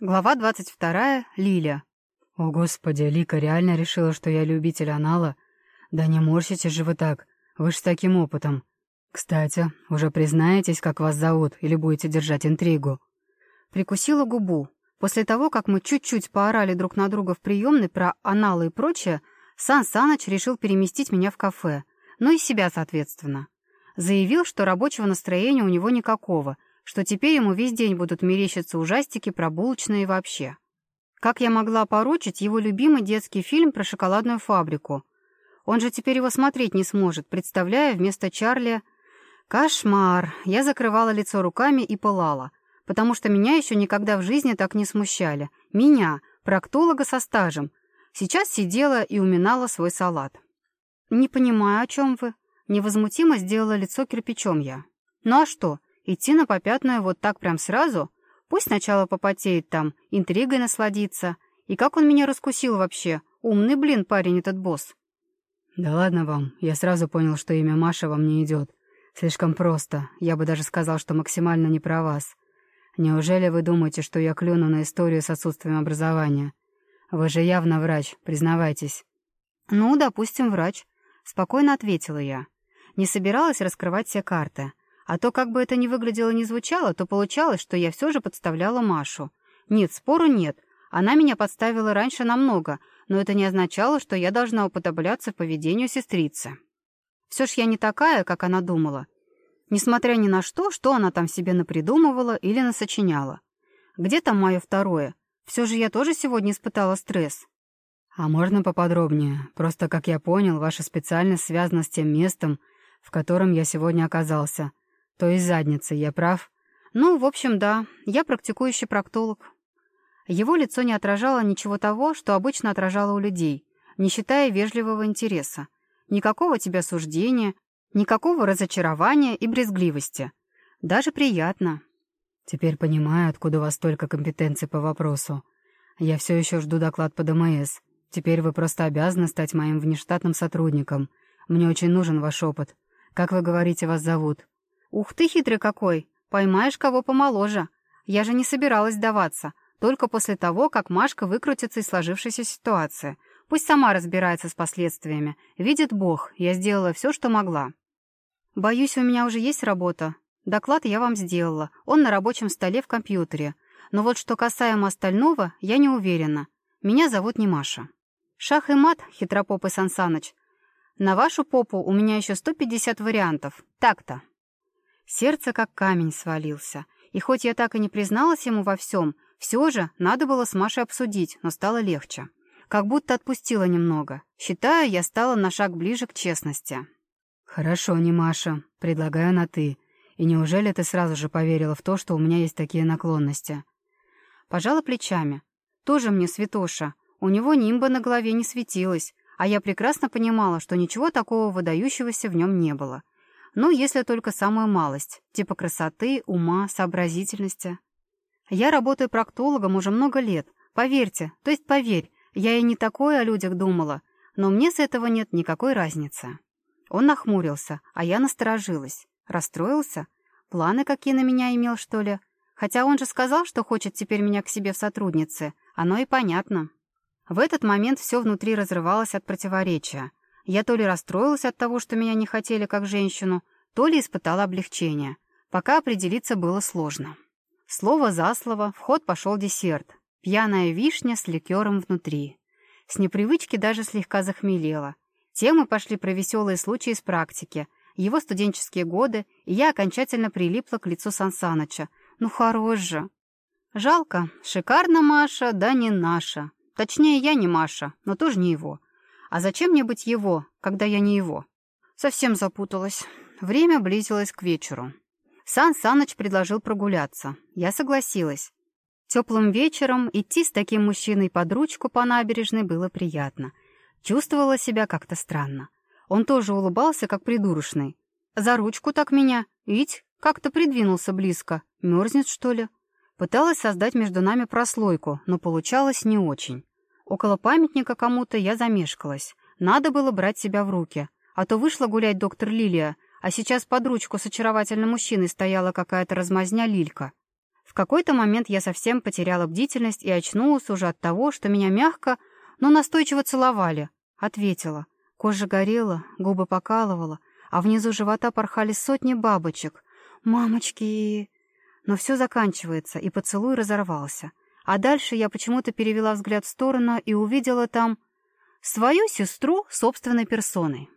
Глава 22. Лиля. «О, Господи, Лика реально решила, что я любитель анала? Да не морщите же вы так, вы ж с таким опытом. Кстати, уже признаетесь, как вас зовут, или будете держать интригу?» Прикусила губу. После того, как мы чуть-чуть поорали друг на друга в приемной про аналы и прочее, Сан Саныч решил переместить меня в кафе, ну и себя, соответственно. Заявил, что рабочего настроения у него никакого — что теперь ему весь день будут мерещиться ужастики про булочные и вообще. Как я могла поручить его любимый детский фильм про шоколадную фабрику? Он же теперь его смотреть не сможет, представляя вместо Чарли... Кошмар! Я закрывала лицо руками и пылала, потому что меня еще никогда в жизни так не смущали. Меня, проктолога со стажем. Сейчас сидела и уминала свой салат. «Не понимаю, о Идти на попятную вот так прям сразу? Пусть сначала попотеет там, интригой насладится. И как он меня раскусил вообще? Умный, блин, парень этот босс. Да ладно вам, я сразу понял, что имя Маша вам не идет. Слишком просто. Я бы даже сказал, что максимально не про вас. Неужели вы думаете, что я клюну на историю с отсутствием образования? Вы же явно врач, признавайтесь. Ну, допустим, врач. Спокойно ответила я. Не собиралась раскрывать все карты. А то как бы это ни выглядело ни звучало, то получалось, что я все же подставляла Машу. Нет, спору нет. Она меня подставила раньше намного, но это не означало, что я должна уподобляться поведению сестрицы. Все ж я не такая, как она думала. Несмотря ни на что, что она там себе напридумывала или насочиняла. Где там мое второе? Все же я тоже сегодня испытала стресс. А можно поподробнее? Просто, как я понял, ваша специальность связана с тем местом, в котором я сегодня оказался — То есть задница, я прав? Ну, в общем, да. Я практикующий проктолог. Его лицо не отражало ничего того, что обычно отражало у людей, не считая вежливого интереса. Никакого тебя суждения, никакого разочарования и брезгливости. Даже приятно. Теперь понимаю, откуда у вас столько компетенций по вопросу. Я все еще жду доклад по ДМС. Теперь вы просто обязаны стать моим внештатным сотрудником. Мне очень нужен ваш опыт. Как вы говорите, вас зовут? «Ух ты, хитрый какой! Поймаешь кого помоложе. Я же не собиралась сдаваться, только после того, как Машка выкрутится из сложившейся ситуации. Пусть сама разбирается с последствиями. Видит Бог, я сделала все, что могла. Боюсь, у меня уже есть работа. Доклад я вам сделала, он на рабочем столе в компьютере. Но вот что касаемо остального, я не уверена. Меня зовут не Маша. Шах и мат, хитропопый Сансаныч. На вашу попу у меня еще 150 вариантов. Так-то. Сердце как камень свалился. И хоть я так и не призналась ему во всем, все же надо было с Машей обсудить, но стало легче. Как будто отпустила немного. Считаю, я стала на шаг ближе к честности. «Хорошо, не Маша. Предлагаю на «ты». И неужели ты сразу же поверила в то, что у меня есть такие наклонности?» Пожала плечами. «Тоже мне святоша. У него нимба на голове не светилась, а я прекрасно понимала, Ну, если только самую малость, типа красоты, ума, сообразительности. Я работаю проктологом уже много лет. Поверьте, то есть поверь, я и не такое о людях думала, но мне с этого нет никакой разницы. Он нахмурился, а я насторожилась. Расстроился? Планы какие на меня имел, что ли? Хотя он же сказал, что хочет теперь меня к себе в сотруднице. Оно и понятно. В этот момент все внутри разрывалось от противоречия. Я то ли расстроилась от того, что меня не хотели как женщину, то ли испытала облегчение. Пока определиться было сложно. Слово за слово, в ход пошел десерт. Пьяная вишня с ликером внутри. С непривычки даже слегка захмелела. Темы пошли про веселые случаи из практики, его студенческие годы, и я окончательно прилипла к лицу Сансаныча. Ну, хорош же. Жалко. Шикарно Маша, да не наша. Точнее, я не Маша, но тоже не его. А зачем мне быть его, когда я не его? Совсем запуталась. Время близилось к вечеру. Сан Саныч предложил прогуляться. Я согласилась. Теплым вечером идти с таким мужчиной под ручку по набережной было приятно. Чувствовала себя как-то странно. Он тоже улыбался, как придурочный. За ручку так меня. Ведь как-то придвинулся близко. Мерзнет, что ли? Пыталась создать между нами прослойку, но получалось не очень. Около памятника кому-то я замешкалась. Надо было брать себя в руки. А то вышла гулять доктор Лилия, а сейчас под ручку с очаровательным мужчиной стояла какая-то размазня Лилька. В какой-то момент я совсем потеряла бдительность и очнулась уже от того, что меня мягко, но настойчиво целовали. Ответила. Кожа горела, губы покалывала, а внизу живота порхали сотни бабочек. «Мамочки!» Но все заканчивается, и поцелуй разорвался а дальше я почему-то перевела взгляд в сторону и увидела там свою сестру собственной персоной.